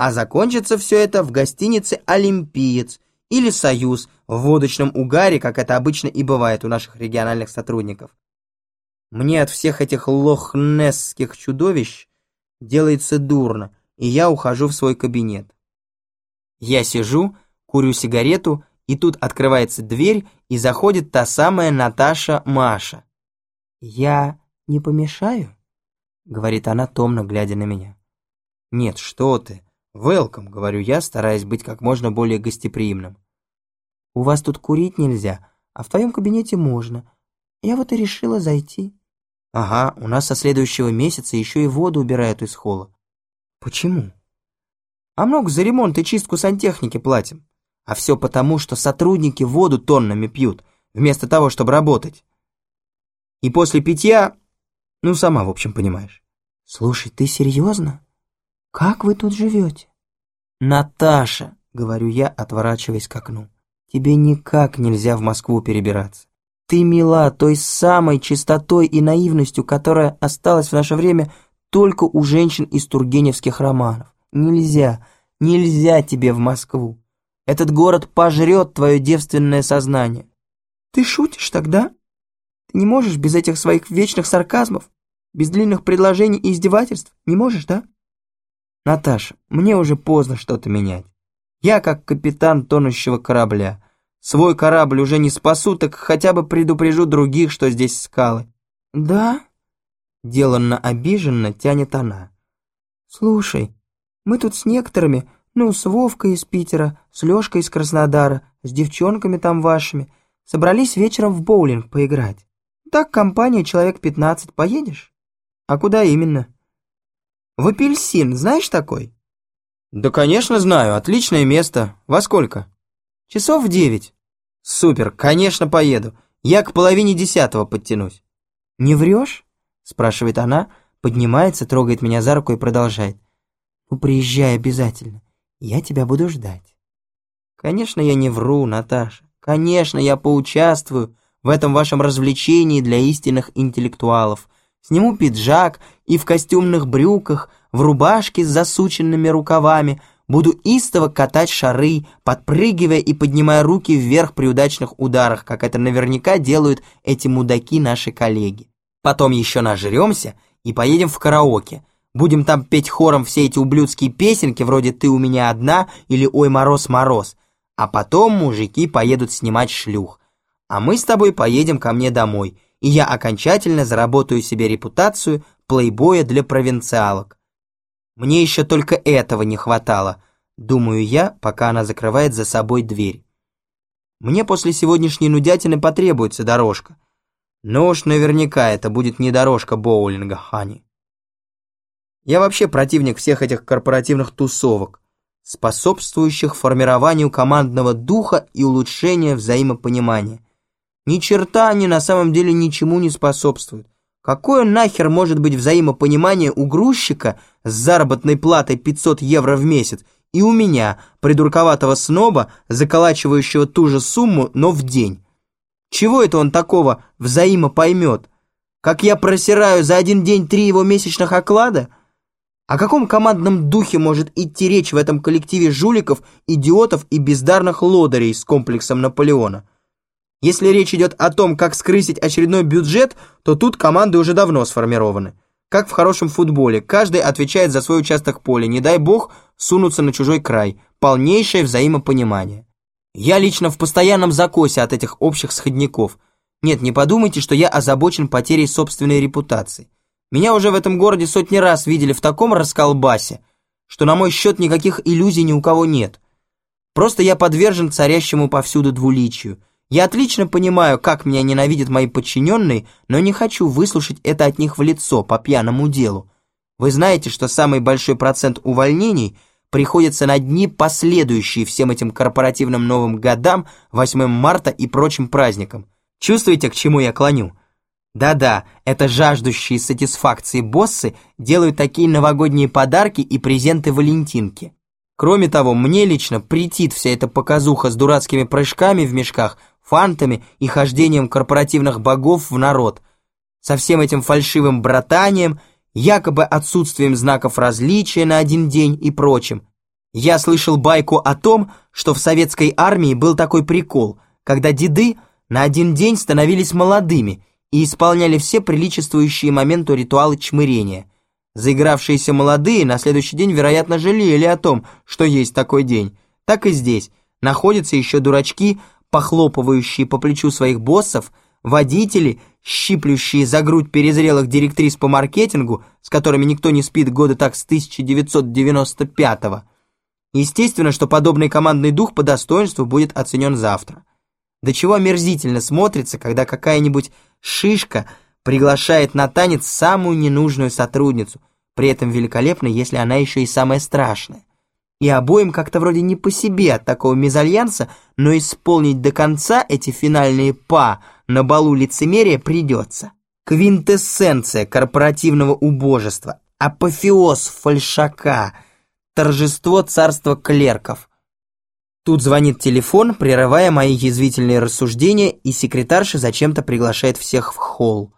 А закончится все это в гостинице «Олимпиец» или «Союз» в водочном угаре, как это обычно и бывает у наших региональных сотрудников. Мне от всех этих лохнесских чудовищ делается дурно, и я ухожу в свой кабинет. Я сижу, курю сигарету, и тут открывается дверь, и заходит та самая Наташа Маша. «Я не помешаю?» — говорит она, томно глядя на меня. «Нет, что ты. «Велком», — говорю я, стараясь быть как можно более гостеприимным. «У вас тут курить нельзя, а в твоем кабинете можно. Я вот и решила зайти». «Ага, у нас со следующего месяца еще и воду убирают из холла». «Почему?» «А много за ремонт и чистку сантехники платим. А все потому, что сотрудники воду тоннами пьют, вместо того, чтобы работать. И после питья, ну, сама, в общем, понимаешь». «Слушай, ты серьезно?» «Как вы тут живете?» «Наташа», — говорю я, отворачиваясь к окну, «тебе никак нельзя в Москву перебираться. Ты мила той самой чистотой и наивностью, которая осталась в наше время только у женщин из тургеневских романов. Нельзя, нельзя тебе в Москву. Этот город пожрет твое девственное сознание». «Ты шутишь тогда? Ты не можешь без этих своих вечных сарказмов, без длинных предложений и издевательств? Не можешь, да?» Наташа, мне уже поздно что-то менять. Я как капитан тонущего корабля. Свой корабль уже не спасу, так хотя бы предупрежу других, что здесь скалы. Да? Деланно обиженно тянет она. Слушай, мы тут с некоторыми, ну, с Вовкой из Питера, с Лёшкой из Краснодара, с девчонками там вашими, собрались вечером в боулинг поиграть. Так компания человек пятнадцать, поедешь? А куда именно? В апельсин, знаешь такой? Да, конечно, знаю, отличное место. Во сколько? Часов в девять. Супер, конечно, поеду. Я к половине десятого подтянусь. Не врешь? Спрашивает она, поднимается, трогает меня за руку и продолжает. Ну, приезжай обязательно. Я тебя буду ждать. Конечно, я не вру, Наташа. Конечно, я поучаствую в этом вашем развлечении для истинных интеллектуалов – Сниму пиджак и в костюмных брюках, в рубашке с засученными рукавами, буду истово катать шары, подпрыгивая и поднимая руки вверх при удачных ударах, как это наверняка делают эти мудаки наши коллеги. Потом еще нажремся и поедем в караоке. Будем там петь хором все эти ублюдские песенки, вроде «Ты у меня одна» или «Ой, мороз, мороз». А потом мужики поедут снимать шлюх. А мы с тобой поедем ко мне домой – и я окончательно заработаю себе репутацию плейбоя для провинциалок. Мне еще только этого не хватало, думаю я, пока она закрывает за собой дверь. Мне после сегодняшней нудятины потребуется дорожка. Но уж наверняка это будет не дорожка боулинга, Хани. Я вообще противник всех этих корпоративных тусовок, способствующих формированию командного духа и улучшению взаимопонимания. Ни черта они на самом деле ничему не способствуют. Какое нахер может быть взаимопонимание у грузчика с заработной платой 500 евро в месяц и у меня, придурковатого сноба, заколачивающего ту же сумму, но в день? Чего это он такого взаимопоймет? Как я просираю за один день три его месячных оклада? О каком командном духе может идти речь в этом коллективе жуликов, идиотов и бездарных лодырей с комплексом Наполеона? Если речь идет о том, как скрысить очередной бюджет, то тут команды уже давно сформированы. Как в хорошем футболе, каждый отвечает за свой участок поля, не дай бог сунуться на чужой край. Полнейшее взаимопонимание. Я лично в постоянном закосе от этих общих сходников. Нет, не подумайте, что я озабочен потерей собственной репутации. Меня уже в этом городе сотни раз видели в таком расколбасе, что на мой счет никаких иллюзий ни у кого нет. Просто я подвержен царящему повсюду двуличию – я отлично понимаю, как меня ненавидят мои подчиненные, но не хочу выслушать это от них в лицо по пьяному делу. Вы знаете, что самый большой процент увольнений приходится на дни, последующие всем этим корпоративным Новым годам, 8 марта и прочим праздникам. Чувствуете, к чему я клоню? Да-да, это жаждущие сатисфакции боссы делают такие новогодние подарки и презенты Валентинки. Кроме того, мне лично претит вся эта показуха с дурацкими прыжками в мешках – фантами и хождением корпоративных богов в народ, со всем этим фальшивым братанием, якобы отсутствием знаков различия на один день и прочим. Я слышал байку о том, что в советской армии был такой прикол, когда деды на один день становились молодыми и исполняли все приличествующие моменту ритуалы чмырения. Заигравшиеся молодые на следующий день, вероятно, жалели о том, что есть такой день. Так и здесь. Находятся еще дурачки, похлопывающие по плечу своих боссов, водители, щиплющие за грудь перезрелых директрис по маркетингу, с которыми никто не спит года так с 1995-го. Естественно, что подобный командный дух по достоинству будет оценен завтра. До чего омерзительно смотрится, когда какая-нибудь шишка приглашает на танец самую ненужную сотрудницу, при этом великолепно, если она еще и самая страшная. И обоим как-то вроде не по себе от такого мезальянса, но исполнить до конца эти финальные «па» на балу лицемерия придется. Квинтэссенция корпоративного убожества, апофеоз фальшака, торжество царства клерков. Тут звонит телефон, прерывая мои язвительные рассуждения, и секретарша зачем-то приглашает всех в холл.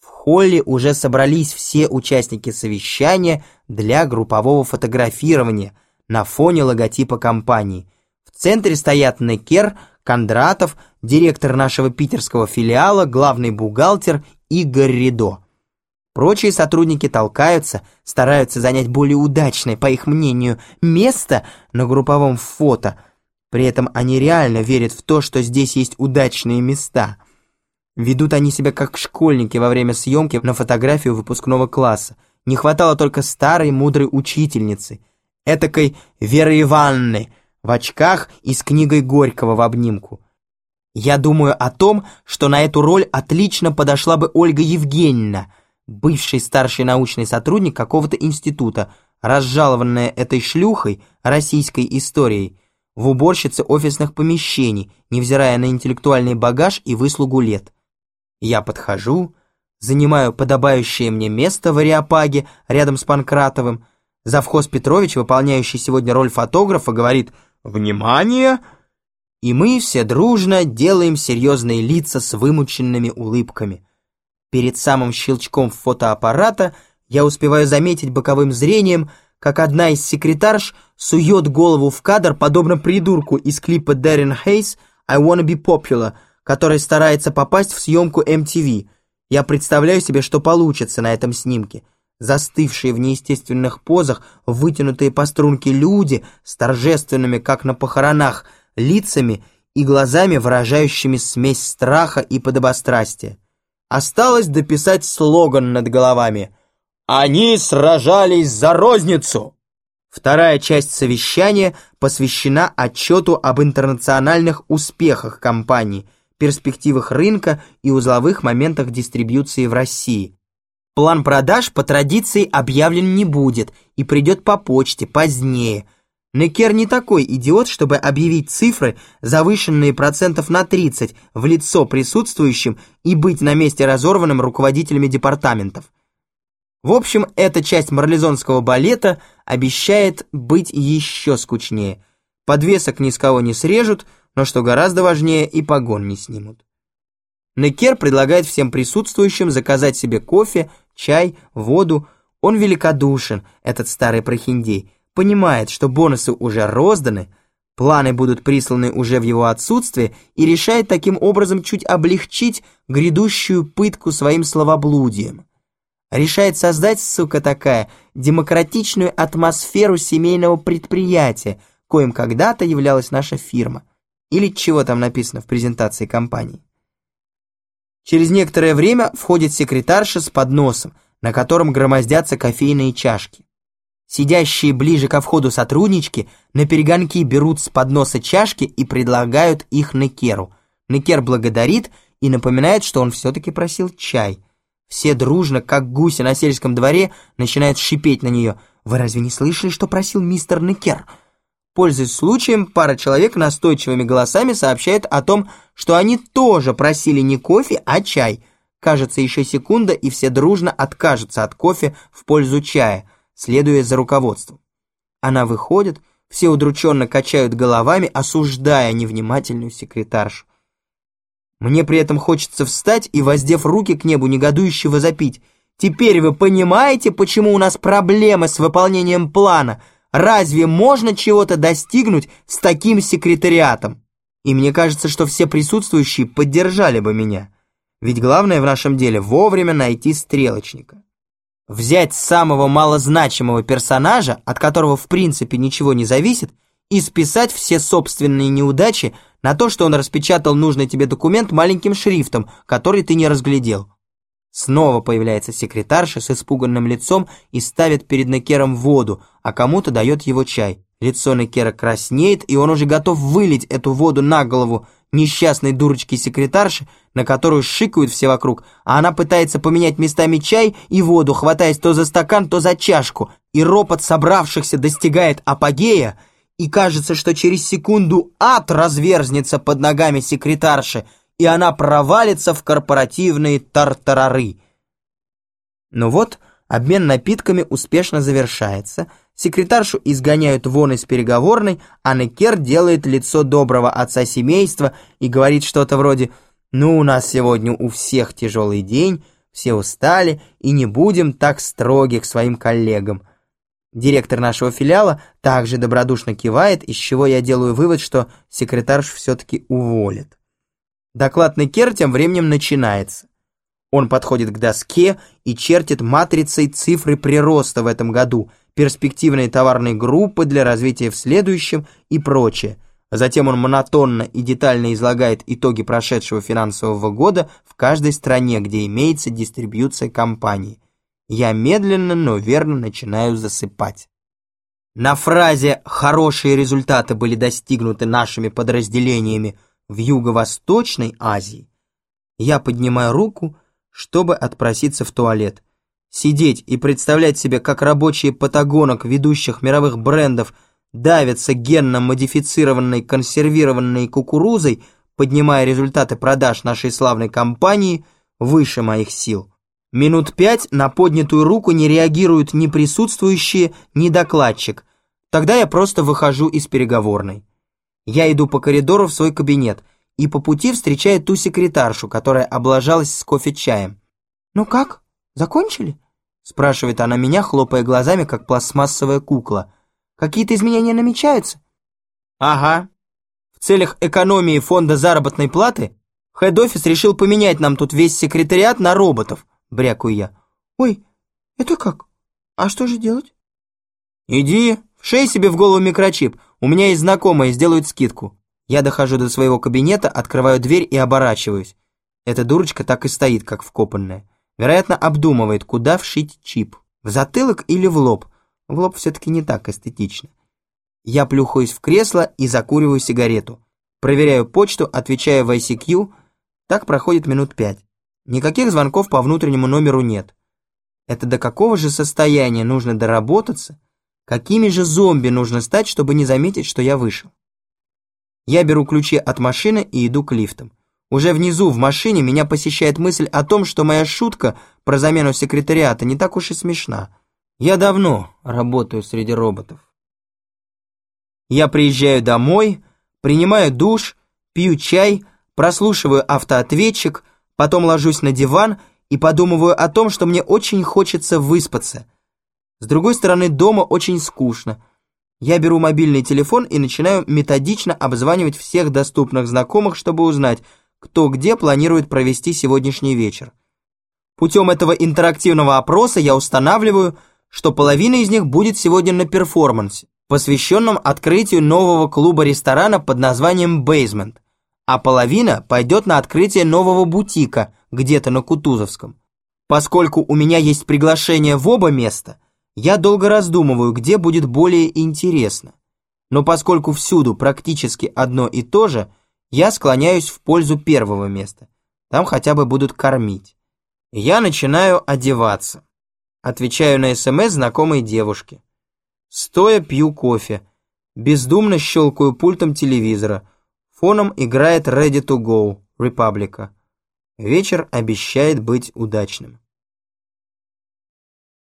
В холле уже собрались все участники совещания для группового фотографирования – на фоне логотипа компании. В центре стоят Некер, Кондратов, директор нашего питерского филиала, главный бухгалтер Игорь Ридо. Прочие сотрудники толкаются, стараются занять более удачное, по их мнению, место на групповом фото. При этом они реально верят в то, что здесь есть удачные места. Ведут они себя как школьники во время съемки на фотографию выпускного класса. Не хватало только старой мудрой учительницы – этакой Веры Ивановны в очках и с книгой Горького в обнимку. Я думаю о том, что на эту роль отлично подошла бы Ольга Евгеньевна, бывший старший научный сотрудник какого-то института, разжалованная этой шлюхой российской историей, в уборщице офисных помещений, невзирая на интеллектуальный багаж и выслугу лет. Я подхожу, занимаю подобающее мне место в Ариапаге рядом с Панкратовым, Завхоз Петрович, выполняющий сегодня роль фотографа, говорит «Внимание!» И мы все дружно делаем серьезные лица с вымученными улыбками. Перед самым щелчком фотоаппарата я успеваю заметить боковым зрением, как одна из секретарш сует голову в кадр, подобно придурку из клипа Даррен Хейс «I wanna be popular», который старается попасть в съемку MTV. Я представляю себе, что получится на этом снимке – застывшие в неестественных позах, вытянутые по струнке люди с торжественными, как на похоронах, лицами и глазами, выражающими смесь страха и подобострастия. Осталось дописать слоган над головами «Они сражались за розницу!» Вторая часть совещания посвящена отчету об интернациональных успехах компании, перспективах рынка и узловых моментах дистрибьюции в России. План продаж по традиции объявлен не будет и придет по почте позднее. Некер не такой идиот, чтобы объявить цифры, завышенные процентов на 30 в лицо присутствующим и быть на месте разорванным руководителями департаментов. В общем, эта часть марлезонского балета обещает быть еще скучнее. Подвесок ни с кого не срежут, но что гораздо важнее, и погон не снимут. Некер предлагает всем присутствующим заказать себе кофе, чай, воду. Он великодушен, этот старый прохиндей, понимает, что бонусы уже розданы, планы будут присланы уже в его отсутствие и решает таким образом чуть облегчить грядущую пытку своим словоблудием. Решает создать, сука такая, демократичную атмосферу семейного предприятия, коим когда-то являлась наша фирма. Или чего там написано в презентации компании. Через некоторое время входит секретарша с подносом, на котором громоздятся кофейные чашки. Сидящие ближе ко входу сотруднички на перегонки берут с подноса чашки и предлагают их Некеру. Некер благодарит и напоминает, что он все-таки просил чай. Все дружно, как гуси на сельском дворе, начинают шипеть на нее. «Вы разве не слышали, что просил мистер Некер?» Пользуясь случаем, пара человек настойчивыми голосами сообщает о том, что они тоже просили не кофе, а чай. Кажется, еще секунда, и все дружно откажутся от кофе в пользу чая, следуя за руководством. Она выходит, все удрученно качают головами, осуждая невнимательную секретаршу. Мне при этом хочется встать и, воздев руки к небу, негодующе возопить. «Теперь вы понимаете, почему у нас проблемы с выполнением плана?» Разве можно чего-то достигнуть с таким секретариатом? И мне кажется, что все присутствующие поддержали бы меня. Ведь главное в нашем деле вовремя найти стрелочника. Взять самого малозначимого персонажа, от которого в принципе ничего не зависит, и списать все собственные неудачи на то, что он распечатал нужный тебе документ маленьким шрифтом, который ты не разглядел. Снова появляется секретарша с испуганным лицом и ставит перед Некером воду, а кому-то дает его чай. Лицо Некера краснеет, и он уже готов вылить эту воду на голову несчастной дурочки-секретарши, на которую шикают все вокруг, а она пытается поменять местами чай и воду, хватаясь то за стакан, то за чашку, и ропот собравшихся достигает апогея, и кажется, что через секунду ад разверзнется под ногами секретарши, и она провалится в корпоративные тартарары. Но вот обмен напитками успешно завершается, секретаршу изгоняют вон из переговорной, а Некер делает лицо доброго отца семейства и говорит что-то вроде «Ну, у нас сегодня у всех тяжелый день, все устали, и не будем так строги к своим коллегам». Директор нашего филиала также добродушно кивает, из чего я делаю вывод, что секретарш все-таки уволит. Доклад Некер тем временем начинается. Он подходит к доске и чертит матрицей цифры прироста в этом году, перспективные товарные группы для развития в следующем и прочее. Затем он монотонно и детально излагает итоги прошедшего финансового года в каждой стране, где имеется дистрибьюция компании. Я медленно, но верно начинаю засыпать. На фразе «хорошие результаты были достигнуты нашими подразделениями» в Юго-Восточной Азии, я поднимаю руку, чтобы отпроситься в туалет. Сидеть и представлять себе, как рабочие патагонок ведущих мировых брендов давятся генно-модифицированной консервированной кукурузой, поднимая результаты продаж нашей славной компании выше моих сил. Минут пять на поднятую руку не реагируют ни присутствующие, ни докладчик. Тогда я просто выхожу из переговорной. Я иду по коридору в свой кабинет и по пути встречаю ту секретаршу, которая облажалась с кофе-чаем. «Ну как, закончили?» спрашивает она меня, хлопая глазами, как пластмассовая кукла. «Какие-то изменения намечаются?» «Ага. В целях экономии фонда заработной платы хед-офис решил поменять нам тут весь секретариат на роботов», брякую я. «Ой, это как? А что же делать?» «Иди, вшей себе в голову микрочип, у меня есть знакомые, сделают скидку. Я дохожу до своего кабинета, открываю дверь и оборачиваюсь. Эта дурочка так и стоит, как вкопанная. Вероятно, обдумывает, куда вшить чип. В затылок или в лоб. В лоб все-таки не так эстетично. Я плюхаюсь в кресло и закуриваю сигарету. Проверяю почту, отвечаю в ICQ. Так проходит минут пять. Никаких звонков по внутреннему номеру нет. Это до какого же состояния нужно доработаться, Какими же зомби нужно стать, чтобы не заметить, что я вышел? Я беру ключи от машины и иду к лифтам. Уже внизу, в машине, меня посещает мысль о том, что моя шутка про замену секретариата не так уж и смешна. Я давно работаю среди роботов. Я приезжаю домой, принимаю душ, пью чай, прослушиваю автоответчик, потом ложусь на диван и подумываю о том, что мне очень хочется выспаться – с другой стороны, дома очень скучно. Я беру мобильный телефон и начинаю методично обзванивать всех доступных знакомых, чтобы узнать, кто где планирует провести сегодняшний вечер. Путем этого интерактивного опроса я устанавливаю, что половина из них будет сегодня на перформансе, посвященном открытию нового клуба-ресторана под названием «Бейзмент», а половина пойдет на открытие нового бутика где-то на Кутузовском. Поскольку у меня есть приглашение в оба места – я долго раздумываю, где будет более интересно. Но поскольку всюду практически одно и то же, я склоняюсь в пользу первого места. Там хотя бы будут кормить. Я начинаю одеваться. Отвечаю на СМС знакомой девушке. Стоя пью кофе. Бездумно щелкаю пультом телевизора. Фоном играет Ready to Go, Репаблика. Вечер обещает быть удачным.